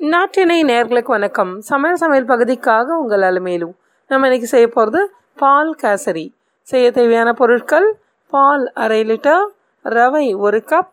நாட்டினை நேர்களுக்கு வணக்கம். சமையல் சமையல் பகுதிக்காக உங்கள் அலுமையிலும் நம்ம இன்னைக்கு செய்ய போகிறது பால் கேசரி. செய்ய தேவையான பொருட்கள் பால் அரை லிட்டர் ரவை ஒரு கப்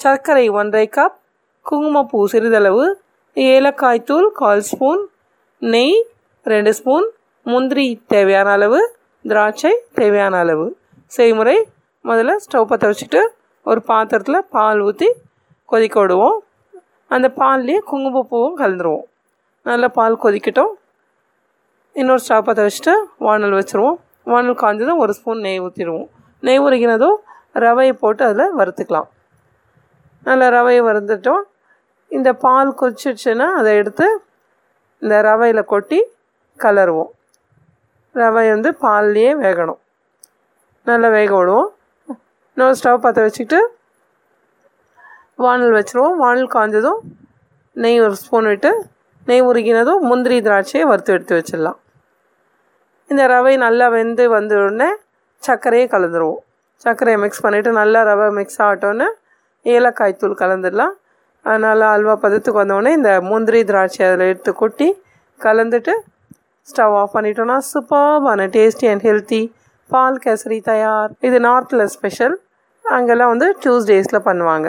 சர்க்கரை ஒன்றரை கப் குங்குமப்பூ சிறிதளவு ஏலக்காய் தூள் கால் ஸ்பூன் நெய் ரெண்டு ஸ்பூன் முந்திரி தேவையான அளவு திராட்சை தேவையான அளவு. செய்முறை முதல்ல ஸ்டவ் பற்ற வச்சுட்டு ஒரு பாத்திரத்தில் பால் ஊற்றி கொதிக்க விடுவோம். அந்த பால்லேயே குங்குமப்பூவும் கலந்துருவோம். நல்லா பால் கொதிக்கட்டும். இன்னொரு ஸ்டவ் பற்ற வச்சுட்டு வானல் வச்சுருவோம். வானல் காஞ்சதும் ஒரு ஸ்பூன் நெய் ஊற்றிடுவோம் நெய் உருகினதும் ரவையை போட்டு அதில் வறுத்துக்கலாம். நல்லா ரவையை வறுத்துட்டோம். இந்த பால் கொச்சிடுச்சுன்னா அதை எடுத்து இந்த ரவையில் கொட்டி கலருவோம். ரவை வந்து பால்லையே வேகணும். நல்லா வேக விடுவோம். இன்னொரு ஸ்டவ் பற்ற வச்சுக்கிட்டு வானல் வச்சுருவோம். வானல் காய்ஞ்சதும் நெய் ஒரு ஸ்பூன் விட்டு நெய் உருகினதும் முந்திரி திராட்சையை வறுத்து எடுத்து வச்சிடலாம். இந்த ரவை நல்லா வெந்து வந்த உடனே சர்க்கரையை கலந்துருவோம். சர்க்கரையை மிக்ஸ் பண்ணிவிட்டு நல்லா ரவை மிக்ஸ் ஆகட்டோன்னே ஏலக்காய் தூள் கலந்துடலாம். அதனால் அல்வா பதத்துக்கு வந்தோடனே இந்த முந்திரி திராட்சை அதில் எடுத்து கொட்டி கலந்துட்டு ஸ்டவ் ஆஃப் பண்ணிட்டோன்னா சூப்பர்பான டேஸ்டி அண்ட் ஹெல்த்தி பால் கேசரி தயார். இது நார்த்தில் ஸ்பெஷல். அங்கெல்லாம் வந்து டியூஸ்டேஸில் பண்ணுவாங்க.